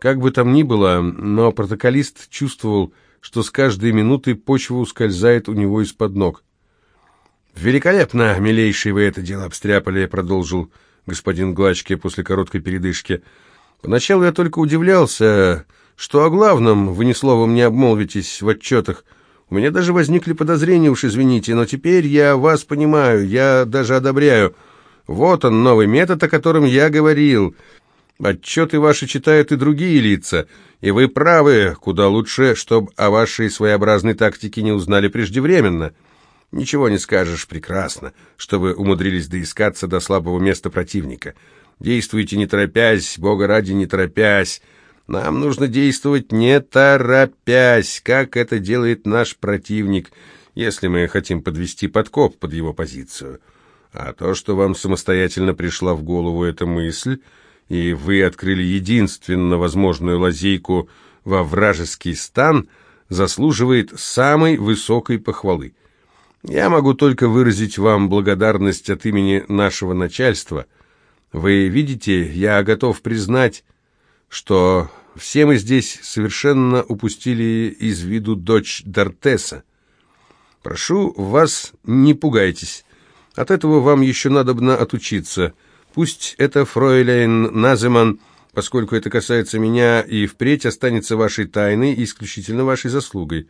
Как бы там ни было, но протоколист чувствовал, что с каждой минутой почва ускользает у него из-под ног. «Великолепно, милейший, вы это дело обстряпали», — продолжил господин Глачке после короткой передышки. «Поначалу я только удивлялся, что о главном вы ни словом не обмолвитесь в отчетах. У меня даже возникли подозрения, уж извините, но теперь я вас понимаю, я даже одобряю. Вот он, новый метод, о котором я говорил. Отчеты ваши читают и другие лица, и вы правы, куда лучше, чтобы о вашей своеобразной тактике не узнали преждевременно. Ничего не скажешь, прекрасно, чтобы умудрились доискаться до слабого места противника. Действуйте не торопясь, Бога ради не торопясь. Нам нужно действовать не торопясь, как это делает наш противник, если мы хотим подвести подкоп под его позицию. А то, что вам самостоятельно пришла в голову эта мысль и вы открыли единственно возможную лазейку во вражеский стан, заслуживает самой высокой похвалы. Я могу только выразить вам благодарность от имени нашего начальства. Вы видите, я готов признать, что все мы здесь совершенно упустили из виду дочь Дортеса. Прошу вас, не пугайтесь. От этого вам еще надобно отучиться — Пусть это фройлейн Наземан, поскольку это касается меня, и впредь останется вашей тайной и исключительно вашей заслугой.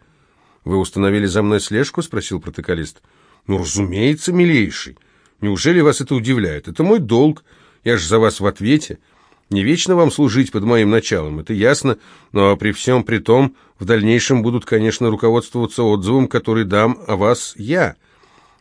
Вы установили за мной слежку? спросил протоколист. Ну, разумеется, милейший. Неужели вас это удивляет? Это мой долг. Я же за вас в ответе. Не вечно вам служить под моим началом, это ясно, но при всем при том в дальнейшем будут, конечно, руководствоваться отзывом, который дам о вас я.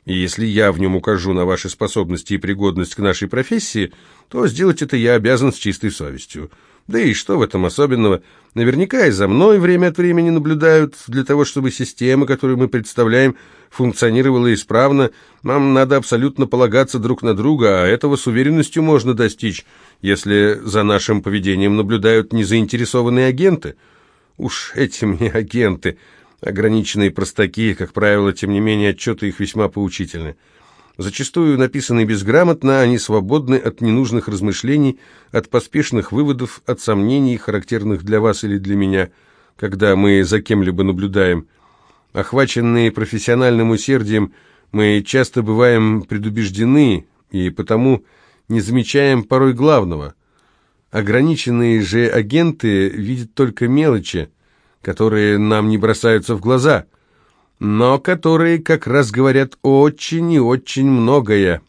И если я в нем укажу на ваши способности и пригодность к нашей профессии, то сделать это я обязан с чистой совестью. Да и что в этом особенного? Наверняка и за мной время от времени наблюдают для того, чтобы система, которую мы представляем, функционировала исправно. Нам надо абсолютно полагаться друг на друга, а этого с уверенностью можно достичь, если за нашим поведением наблюдают незаинтересованные агенты. Уж эти мне агенты... Ограниченные простаки, как правило, тем не менее, отчеты их весьма поучительны. Зачастую написаны безграмотно, они свободны от ненужных размышлений, от поспешных выводов, от сомнений, характерных для вас или для меня, когда мы за кем-либо наблюдаем. Охваченные профессиональным усердием, мы часто бываем предубеждены и потому не замечаем порой главного. Ограниченные же агенты видят только мелочи, которые нам не бросаются в глаза, но которые как раз говорят очень и очень многое.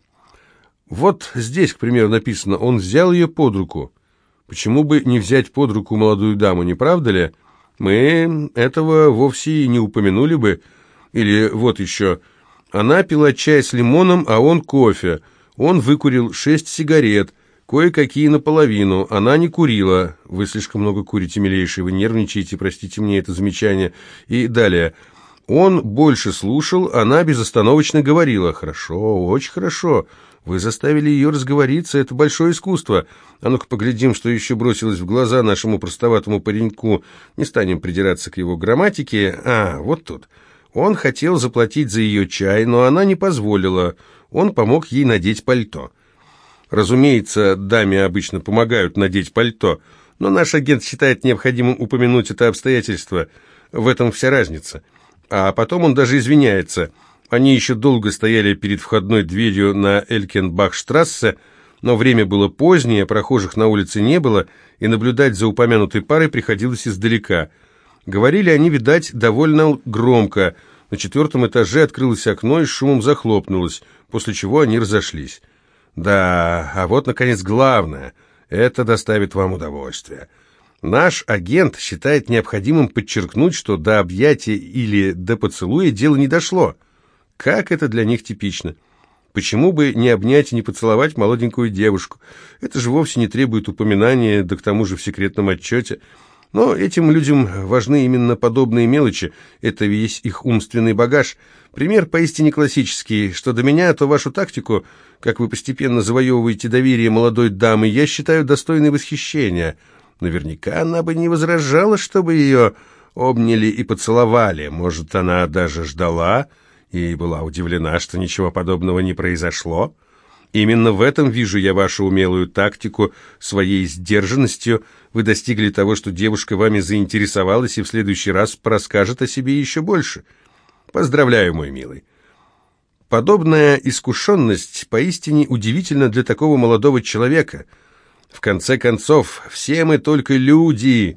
Вот здесь, к примеру, написано «Он взял ее под руку». Почему бы не взять под руку молодую даму, не правда ли? Мы этого вовсе и не упомянули бы. Или вот еще. Она пила чай с лимоном, а он кофе. Он выкурил шесть сигарет кое-какие наполовину. Она не курила. Вы слишком много курите, милейший, вы нервничаете, простите мне это замечание. И далее. Он больше слушал, она безостановочно говорила. Хорошо, очень хорошо. Вы заставили ее разговориться, это большое искусство. А ну-ка поглядим, что еще бросилось в глаза нашему простоватому пареньку. Не станем придираться к его грамматике. А, вот тут. Он хотел заплатить за ее чай, но она не позволила. Он помог ей надеть пальто. Разумеется, даме обычно помогают надеть пальто, но наш агент считает необходимым упомянуть это обстоятельство. В этом вся разница. А потом он даже извиняется. Они еще долго стояли перед входной дверью на Элькенбахштрассе, но время было позднее, прохожих на улице не было, и наблюдать за упомянутой парой приходилось издалека. Говорили они, видать, довольно громко. На четвертом этаже открылось окно и шумом захлопнулось, после чего они разошлись. Да, а вот, наконец, главное. Это доставит вам удовольствие. Наш агент считает необходимым подчеркнуть, что до объятия или до поцелуя дело не дошло. Как это для них типично. Почему бы не обнять и не поцеловать молоденькую девушку? Это же вовсе не требует упоминания, да к тому же в секретном отчете – но этим людям важны именно подобные мелочи, это весь их умственный багаж. Пример поистине классический. Что до меня, то вашу тактику, как вы постепенно завоевываете доверие молодой дамы, я считаю достойной восхищения. Наверняка она бы не возражала, чтобы ее обняли и поцеловали. Может, она даже ждала и была удивлена, что ничего подобного не произошло. Именно в этом вижу я вашу умелую тактику, своей сдержанностью. Вы достигли того, что девушка вами заинтересовалась и в следующий раз расскажет о себе еще больше. Поздравляю, мой милый. Подобная искушенность поистине удивительна для такого молодого человека. В конце концов, все мы только люди.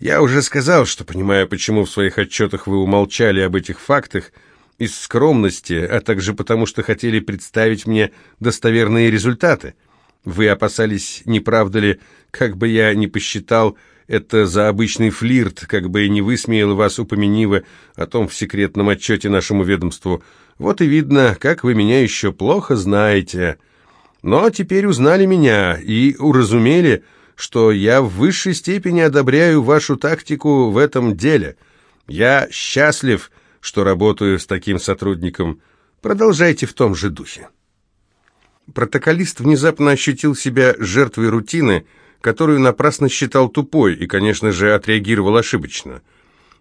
Я уже сказал, что понимаю, почему в своих отчетах вы умолчали об этих фактах – из скромности, а также потому, что хотели представить мне достоверные результаты. Вы опасались, не правда ли, как бы я ни посчитал это за обычный флирт, как бы и не высмеял вас упомяниво о том в секретном отчете нашему ведомству. Вот и видно, как вы меня еще плохо знаете. Но теперь узнали меня и уразумели, что я в высшей степени одобряю вашу тактику в этом деле. Я счастлив, что работаю с таким сотрудником. Продолжайте в том же духе. Протоколист внезапно ощутил себя жертвой рутины, которую напрасно считал тупой и, конечно же, отреагировал ошибочно.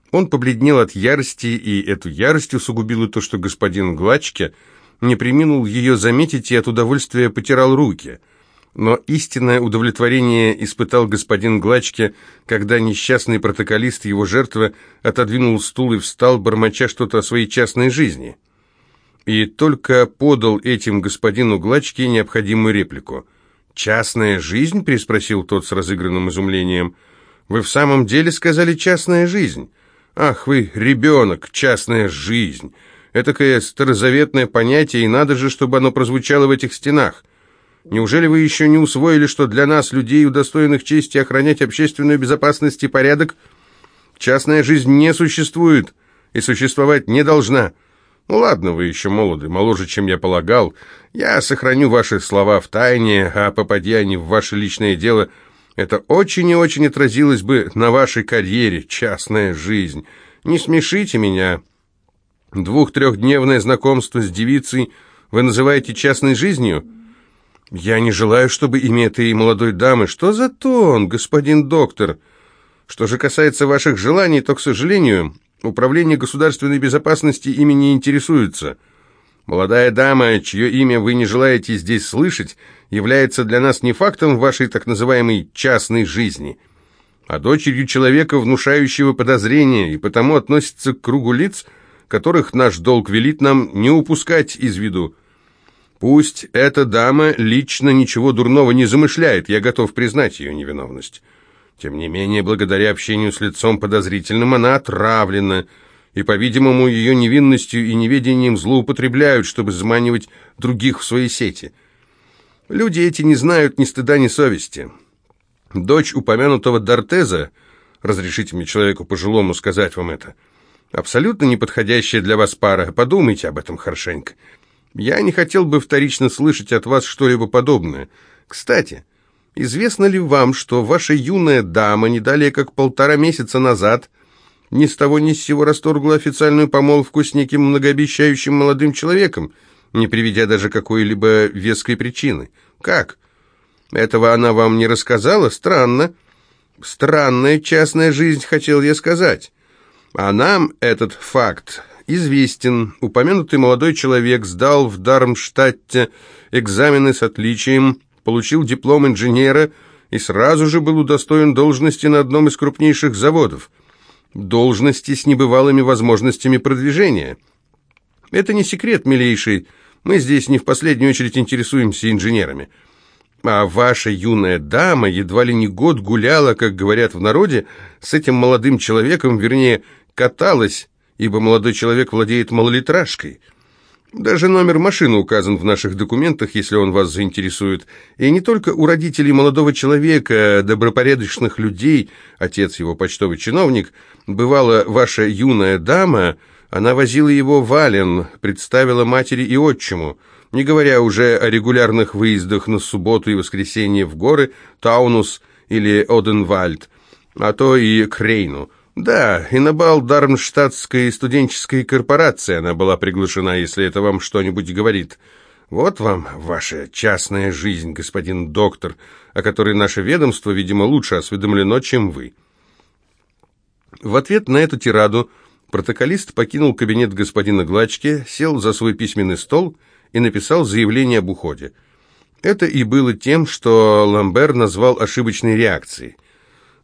Он побледнел от ярости, и эту ярость усугубило то, что господин Глачке не приминул ее заметить и от удовольствия потирал руки – но истинное удовлетворение испытал господин Глачке, когда несчастный протоколист, его жертва, отодвинул стул и встал, бормоча что-то о своей частной жизни. И только подал этим господину Глачке необходимую реплику. «Частная жизнь?» – переспросил тот с разыгранным изумлением. «Вы в самом деле сказали «частная жизнь»?» «Ах вы, ребенок, частная жизнь!» Этакое старозаветное понятие, и надо же, чтобы оно прозвучало в этих стенах. Неужели вы еще не усвоили, что для нас, людей, удостоенных чести охранять общественную безопасность и порядок, частная жизнь не существует и существовать не должна? Ну ладно, вы еще молоды, моложе, чем я полагал. Я сохраню ваши слова в тайне, а попадя они в ваше личное дело, это очень и очень отразилось бы на вашей карьере, частная жизнь. Не смешите меня. Двух-трехдневное знакомство с девицей вы называете частной жизнью?» «Я не желаю, чтобы имя этой молодой дамы... Что за тон, господин доктор? Что же касается ваших желаний, то, к сожалению, Управление государственной безопасности ими не интересуется. Молодая дама, чье имя вы не желаете здесь слышать, является для нас не фактом вашей так называемой частной жизни, а дочерью человека, внушающего подозрения, и потому относится к кругу лиц, которых наш долг велит нам не упускать из виду. Пусть эта дама лично ничего дурного не замышляет, я готов признать ее невиновность. Тем не менее, благодаря общению с лицом подозрительным, она отравлена, и, по-видимому, ее невинностью и неведением злоупотребляют, чтобы заманивать других в свои сети. Люди эти не знают ни стыда, ни совести. Дочь упомянутого Дортеза, разрешите мне человеку пожилому сказать вам это, абсолютно неподходящая для вас пара, подумайте об этом хорошенько. Я не хотел бы вторично слышать от вас что-либо подобное. Кстати, известно ли вам, что ваша юная дама не далее как полтора месяца назад ни с того ни с сего расторгла официальную помолвку с неким многообещающим молодым человеком, не приведя даже какой-либо веской причины? Как? Этого она вам не рассказала? Странно. Странная частная жизнь, хотел я сказать. А нам этот факт известен. Упомянутый молодой человек сдал в Дармштадте экзамены с отличием, получил диплом инженера и сразу же был удостоен должности на одном из крупнейших заводов. Должности с небывалыми возможностями продвижения. Это не секрет, милейший. Мы здесь не в последнюю очередь интересуемся инженерами. А ваша юная дама едва ли не год гуляла, как говорят в народе, с этим молодым человеком, вернее, каталась ибо молодой человек владеет малолитражкой. Даже номер машины указан в наших документах, если он вас заинтересует. И не только у родителей молодого человека, добропорядочных людей, отец его почтовый чиновник, бывала ваша юная дама, она возила его в Ален, представила матери и отчиму, не говоря уже о регулярных выездах на субботу и воскресенье в горы, Таунус или Оденвальд, а то и Крейну. Да, и на бал Дармштадтской студенческой корпорации она была приглашена, если это вам что-нибудь говорит. Вот вам ваша частная жизнь, господин доктор, о которой наше ведомство, видимо, лучше осведомлено, чем вы. В ответ на эту тираду протоколист покинул кабинет господина Глачки, сел за свой письменный стол и написал заявление об уходе. Это и было тем, что Ламбер назвал ошибочной реакцией.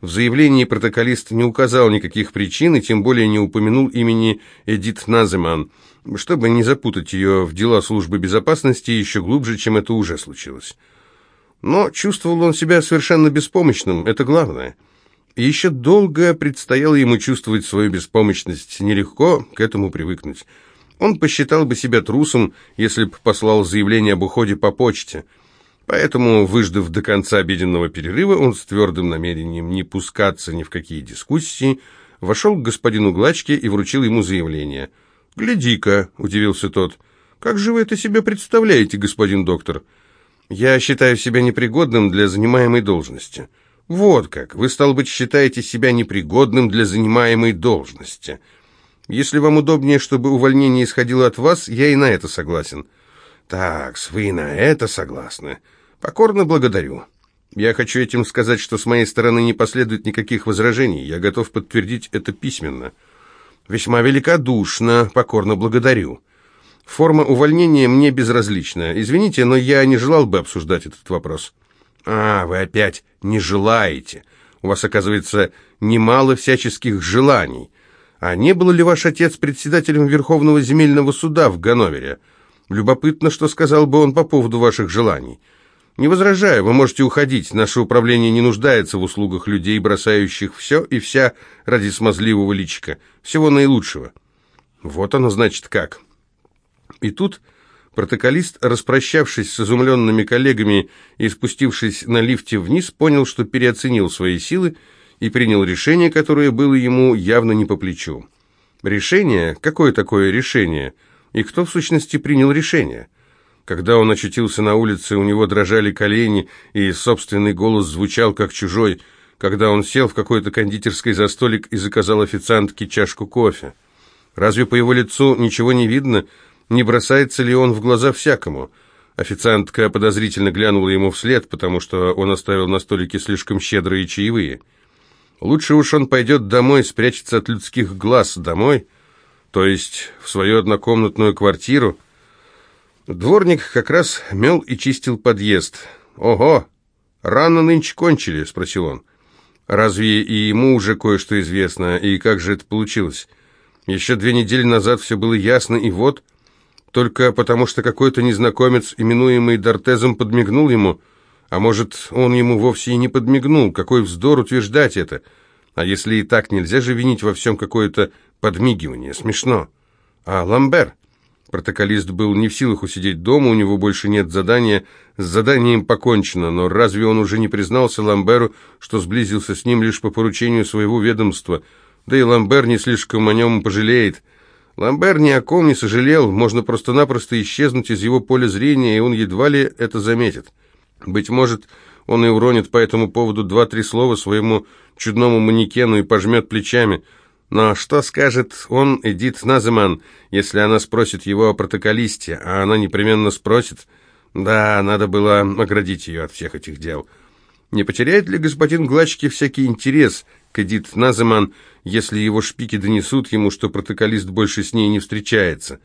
В заявлении протоколист не указал никаких причин и тем более не упомянул имени Эдит Наземан, чтобы не запутать ее в дела службы безопасности еще глубже, чем это уже случилось. Но чувствовал он себя совершенно беспомощным, это главное. Еще долго предстояло ему чувствовать свою беспомощность, нелегко к этому привыкнуть. Он посчитал бы себя трусом, если бы послал заявление об уходе по почте – Поэтому, выждав до конца обеденного перерыва, он с твердым намерением не пускаться ни в какие дискуссии, вошел к господину Глачке и вручил ему заявление. «Гляди-ка», — удивился тот, — «как же вы это себе представляете, господин доктор?» «Я считаю себя непригодным для занимаемой должности». «Вот как! Вы, стал быть, считаете себя непригодным для занимаемой должности. Если вам удобнее, чтобы увольнение исходило от вас, я и на это согласен». «Так, вы на это согласны?» «Покорно благодарю. Я хочу этим сказать, что с моей стороны не последует никаких возражений. Я готов подтвердить это письменно». «Весьма великодушно. Покорно благодарю. Форма увольнения мне безразлична. Извините, но я не желал бы обсуждать этот вопрос». «А, вы опять не желаете. У вас, оказывается, немало всяческих желаний. А не был ли ваш отец председателем Верховного земельного суда в Ганновере?» Любопытно, что сказал бы он по поводу ваших желаний. Не возражаю, вы можете уходить. Наше управление не нуждается в услугах людей, бросающих все и вся ради смазливого личика. Всего наилучшего. Вот оно, значит, как. И тут протоколист, распрощавшись с изумленными коллегами и спустившись на лифте вниз, понял, что переоценил свои силы и принял решение, которое было ему явно не по плечу. Решение? Какое такое решение? – и кто, в сущности, принял решение? Когда он очутился на улице, у него дрожали колени, и собственный голос звучал как чужой, когда он сел в какой-то кондитерской за столик и заказал официантке чашку кофе. Разве по его лицу ничего не видно? Не бросается ли он в глаза всякому? Официантка подозрительно глянула ему вслед, потому что он оставил на столике слишком щедрые чаевые. Лучше уж он пойдет домой, спрячется от людских глаз домой — то есть в свою однокомнатную квартиру. Дворник как раз мел и чистил подъезд. «Ого! Рано нынче кончили?» — спросил он. «Разве и ему уже кое-что известно, и как же это получилось? Еще две недели назад все было ясно, и вот...» Только потому, что какой-то незнакомец, именуемый Дортезом, подмигнул ему. А может, он ему вовсе и не подмигнул. Какой вздор утверждать это? А если и так, нельзя же винить во всем какое-то подмигивание. Смешно. А Ламбер? Протоколист был не в силах усидеть дома, у него больше нет задания. С заданием покончено, но разве он уже не признался Ламберу, что сблизился с ним лишь по поручению своего ведомства? Да и Ламбер не слишком о нем пожалеет. Ламбер ни о ком не сожалел, можно просто-напросто исчезнуть из его поля зрения, и он едва ли это заметит. Быть может, он и уронит по этому поводу два-три слова своему чудному манекену и пожмет плечами – но что скажет он, Эдит Наземан, если она спросит его о протоколисте, а она непременно спросит? Да, надо было оградить ее от всех этих дел. Не потеряет ли господин Глачки всякий интерес к Эдит Наземан, если его шпики донесут ему, что протоколист больше с ней не встречается?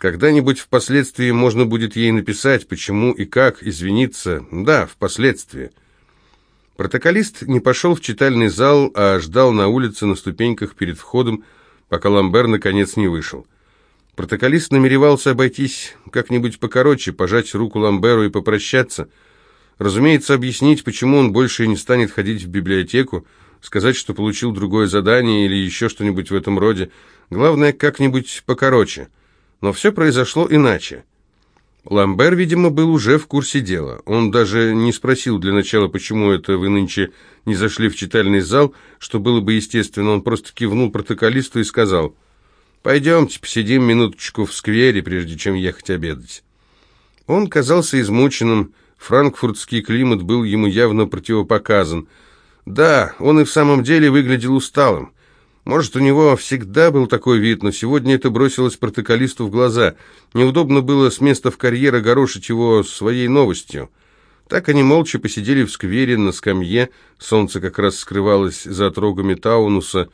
Когда-нибудь впоследствии можно будет ей написать, почему и как извиниться. Да, впоследствии. Протоколист не пошел в читальный зал, а ждал на улице на ступеньках перед входом, пока Ламбер наконец не вышел. Протоколист намеревался обойтись как-нибудь покороче, пожать руку Ламберу и попрощаться. Разумеется, объяснить, почему он больше не станет ходить в библиотеку, сказать, что получил другое задание или еще что-нибудь в этом роде. Главное, как-нибудь покороче. Но все произошло иначе. Ламбер, видимо, был уже в курсе дела. Он даже не спросил для начала, почему это вы нынче не зашли в читальный зал, что было бы естественно. Он просто кивнул протоколисту и сказал, «Пойдемте, посидим минуточку в сквере, прежде чем ехать обедать». Он казался измученным, франкфуртский климат был ему явно противопоказан. Да, он и в самом деле выглядел усталым. Может, у него всегда был такой вид, но сегодня это бросилось протоколисту в глаза. Неудобно было с места в карьер горошить его своей новостью. Так они молча посидели в сквере на скамье, солнце как раз скрывалось за отрогами Таунуса.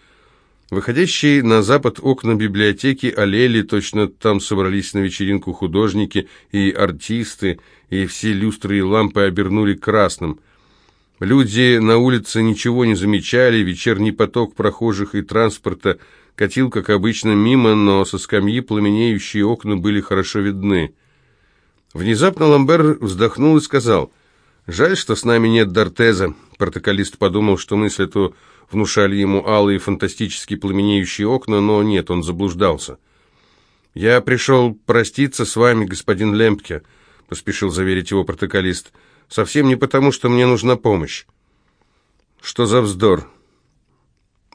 Выходящие на запад окна библиотеки олели, точно там собрались на вечеринку художники и артисты, и все люстры и лампы обернули красным. Люди на улице ничего не замечали, вечерний поток прохожих и транспорта катил, как обычно, мимо, но со скамьи пламенеющие окна были хорошо видны. Внезапно Ламбер вздохнул и сказал, «Жаль, что с нами нет Дортеза». Протоколист подумал, что мысль эту внушали ему алые фантастически пламенеющие окна, но нет, он заблуждался. «Я пришел проститься с вами, господин Лемпке», — поспешил заверить его протоколист. «Совсем не потому, что мне нужна помощь». «Что за вздор?»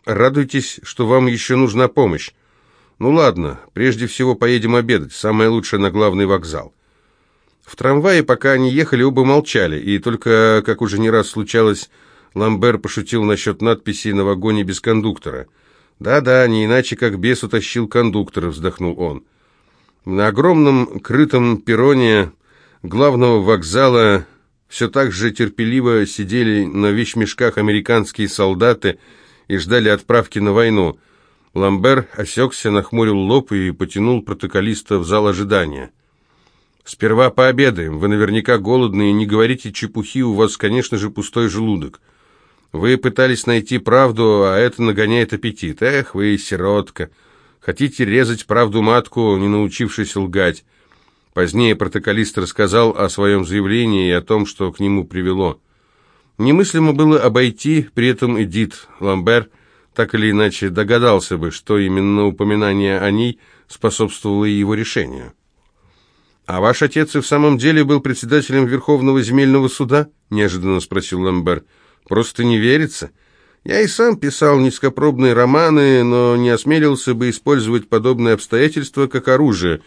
«Радуйтесь, что вам еще нужна помощь. Ну ладно, прежде всего поедем обедать, самое лучшее на главный вокзал». В трамвае, пока они ехали, оба молчали, и только, как уже не раз случалось, Ламбер пошутил насчет надписи на вагоне без кондуктора. «Да-да, не иначе, как бес утащил кондуктора», — вздохнул он. На огромном крытом перроне главного вокзала все так же терпеливо сидели на вещмешках американские солдаты и ждали отправки на войну. Ламбер осекся, нахмурил лоб и потянул протоколиста в зал ожидания. «Сперва пообедаем. Вы наверняка голодны, и не говорите чепухи, у вас, конечно же, пустой желудок. Вы пытались найти правду, а это нагоняет аппетит. Эх, вы сиротка. Хотите резать правду матку, не научившись лгать. Позднее протоколист рассказал о своем заявлении и о том, что к нему привело. Немыслимо было обойти при этом Эдит Ламбер, так или иначе догадался бы, что именно упоминание о ней способствовало его решению. «А ваш отец и в самом деле был председателем Верховного земельного суда?» – неожиданно спросил Ламбер. Просто не верится. Я и сам писал низкопробные романы, но не осмелился бы использовать подобные обстоятельства как оружие,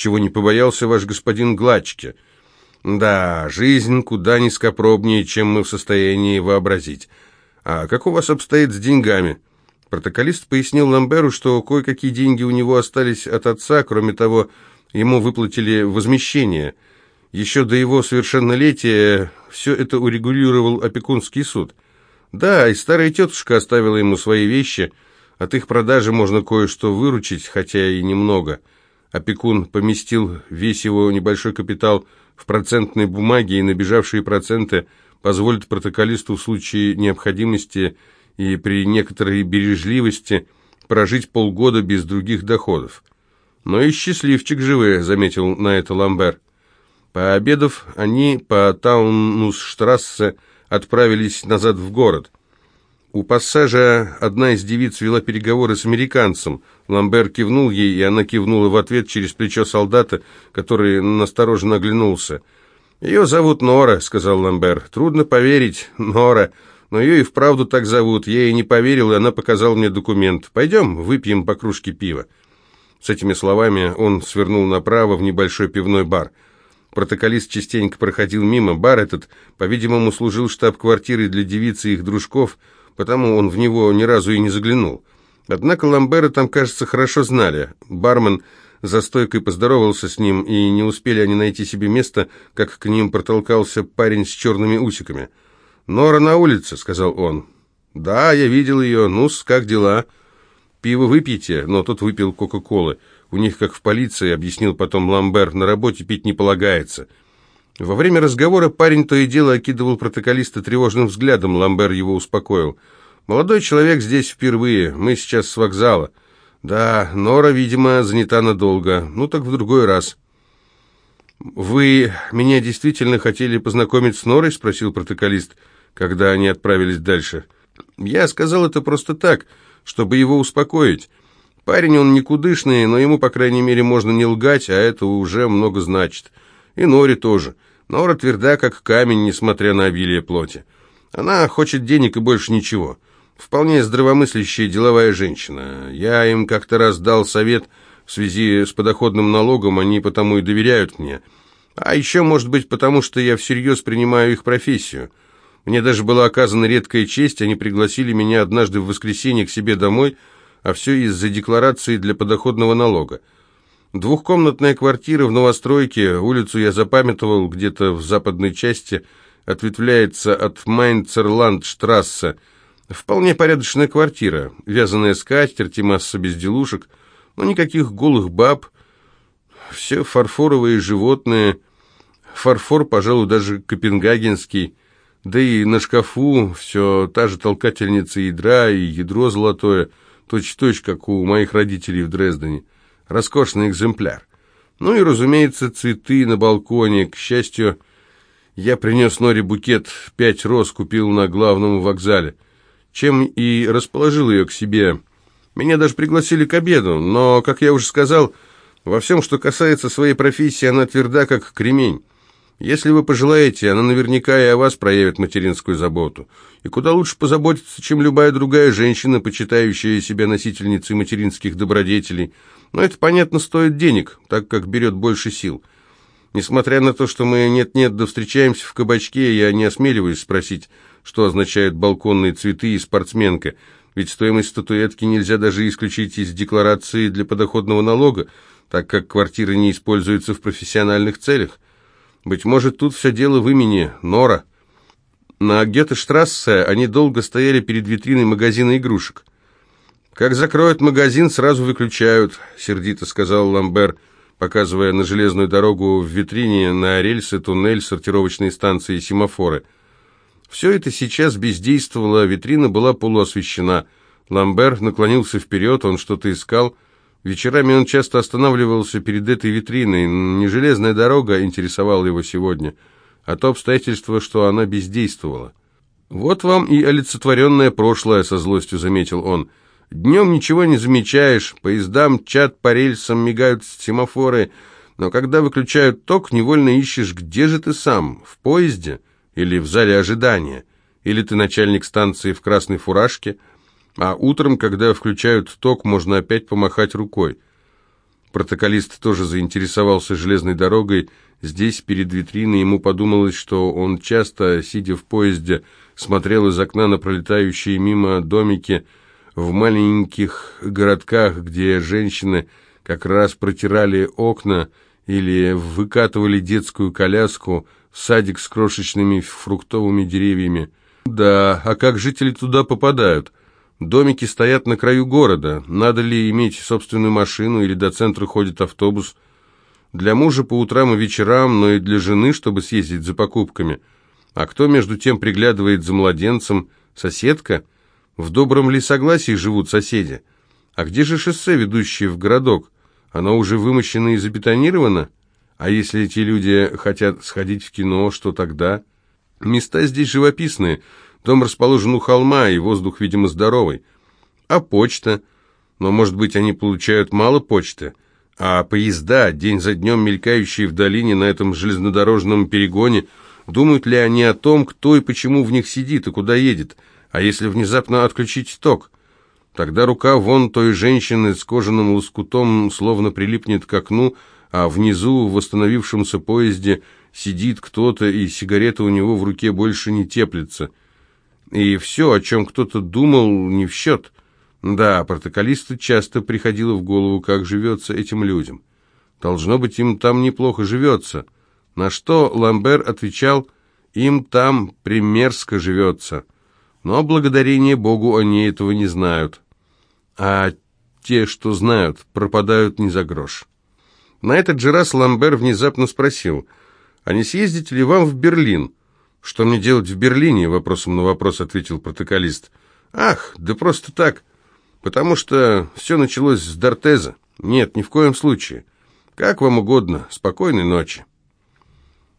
чего не побоялся ваш господин Гладчке. Да, жизнь куда низкопробнее, чем мы в состоянии вообразить. А как у вас обстоит с деньгами?» Протоколист пояснил Ламберу, что кое-какие деньги у него остались от отца, кроме того, ему выплатили возмещение – еще до его совершеннолетия все это урегулировал опекунский суд. Да, и старая тетушка оставила ему свои вещи. От их продажи можно кое-что выручить, хотя и немного. Опекун поместил весь его небольшой капитал в процентной бумаге, и набежавшие проценты позволят протоколисту в случае необходимости и при некоторой бережливости прожить полгода без других доходов. «Но и счастливчик живые», — заметил на это Ламбер. Пообедав, они по Таунус-штрассе отправились назад в город. У пассажа одна из девиц вела переговоры с американцем. Ламбер кивнул ей, и она кивнула в ответ через плечо солдата, который настороженно оглянулся. «Ее зовут Нора», — сказал Ламбер. «Трудно поверить, Нора, но ее и вправду так зовут. Я ей не поверил, и она показала мне документ. Пойдем, выпьем по кружке пива». С этими словами он свернул направо в небольшой пивной бар — Протоколист частенько проходил мимо. Бар этот, по-видимому, служил штаб-квартирой для девицы и их дружков, потому он в него ни разу и не заглянул. Однако Ламбера там, кажется, хорошо знали. Бармен за стойкой поздоровался с ним, и не успели они найти себе место, как к ним протолкался парень с черными усиками. «Нора на улице», — сказал он. «Да, я видел ее. Ну-с, как дела?» «Пиво выпьете?» Но тот выпил Кока-Колы. У них, как в полиции, объяснил потом Ламбер, на работе пить не полагается. Во время разговора парень то и дело окидывал протоколиста тревожным взглядом, Ламбер его успокоил. «Молодой человек здесь впервые, мы сейчас с вокзала». «Да, Нора, видимо, занята надолго. Ну так в другой раз». «Вы меня действительно хотели познакомить с Норой?» — спросил протоколист, когда они отправились дальше. «Я сказал это просто так, чтобы его успокоить. Парень он никудышный, но ему, по крайней мере, можно не лгать, а это уже много значит. И Нори тоже. Нора тверда, как камень, несмотря на обилие плоти. Она хочет денег и больше ничего. Вполне здравомыслящая деловая женщина. Я им как-то раз дал совет в связи с подоходным налогом, они потому и доверяют мне. А еще, может быть, потому что я всерьез принимаю их профессию. Мне даже была оказана редкая честь, они пригласили меня однажды в воскресенье к себе домой – а все из-за декларации для подоходного налога. Двухкомнатная квартира в новостройке, улицу я запамятовал, где-то в западной части, ответвляется от Майнцерландштрассе, Вполне порядочная квартира, вязаная скатерть и масса безделушек, но никаких голых баб, все фарфоровые животные, фарфор, пожалуй, даже копенгагенский, да и на шкафу все та же толкательница ядра и ядро золотое, точь-точь, как у моих родителей в Дрездене. Роскошный экземпляр. Ну и, разумеется, цветы на балконе. К счастью, я принес Норе букет, пять роз купил на главном вокзале чем и расположил ее к себе. Меня даже пригласили к обеду, но, как я уже сказал, во всем, что касается своей профессии, она тверда, как кремень. Если вы пожелаете, она наверняка и о вас проявит материнскую заботу. И куда лучше позаботиться, чем любая другая женщина, почитающая себя носительницей материнских добродетелей. Но это, понятно, стоит денег, так как берет больше сил. Несмотря на то, что мы нет-нет да встречаемся в кабачке, я не осмеливаюсь спросить, что означают балконные цветы и спортсменка, ведь стоимость статуэтки нельзя даже исключить из декларации для подоходного налога, так как квартира не используется в профессиональных целях. Быть может, тут все дело в имени Нора. На Гетештрассе они долго стояли перед витриной магазина игрушек. «Как закроют магазин, сразу выключают», — сердито сказал Ламбер, показывая на железную дорогу в витрине, на рельсы, туннель, сортировочные станции и семафоры — все это сейчас бездействовало, витрина была полуосвещена. Ламбер наклонился вперед, он что-то искал. Вечерами он часто останавливался перед этой витриной. Не железная дорога интересовала его сегодня, а то обстоятельство, что она бездействовала. «Вот вам и олицетворенное прошлое», — со злостью заметил он. «Днем ничего не замечаешь, поездам чат по рельсам, мигают семафоры, но когда выключают ток, невольно ищешь, где же ты сам, в поезде?» или в зале ожидания, или ты начальник станции в красной фуражке, а утром, когда включают ток, можно опять помахать рукой. Протоколист тоже заинтересовался железной дорогой. Здесь, перед витриной, ему подумалось, что он часто, сидя в поезде, смотрел из окна на пролетающие мимо домики в маленьких городках, где женщины как раз протирали окна или выкатывали детскую коляску, садик с крошечными фруктовыми деревьями. Да, а как жители туда попадают? Домики стоят на краю города. Надо ли иметь собственную машину или до центра ходит автобус? Для мужа по утрам и вечерам, но и для жены, чтобы съездить за покупками. А кто между тем приглядывает за младенцем? Соседка? В добром ли согласии живут соседи? А где же шоссе, ведущее в городок? Оно уже вымощено и забетонировано? А если эти люди хотят сходить в кино, что тогда? Места здесь живописные. Дом расположен у холма, и воздух, видимо, здоровый. А почта? Но, может быть, они получают мало почты? А поезда, день за днем мелькающие в долине на этом железнодорожном перегоне, думают ли они о том, кто и почему в них сидит и куда едет? А если внезапно отключить ток? Тогда рука вон той женщины с кожаным лоскутом словно прилипнет к окну, а внизу в восстановившемся поезде сидит кто-то, и сигарета у него в руке больше не теплится. И все, о чем кто-то думал, не в счет. Да, протоколисту часто приходило в голову, как живется этим людям. Должно быть, им там неплохо живется. На что Ламбер отвечал, им там примерзко живется. Но благодарение Богу они этого не знают. А те, что знают, пропадают не за грош. На этот же раз Ламбер внезапно спросил, «А не съездите ли вам в Берлин?» «Что мне делать в Берлине?» — вопросом на вопрос ответил протоколист. «Ах, да просто так. Потому что все началось с Дортеза. Нет, ни в коем случае. Как вам угодно. Спокойной ночи».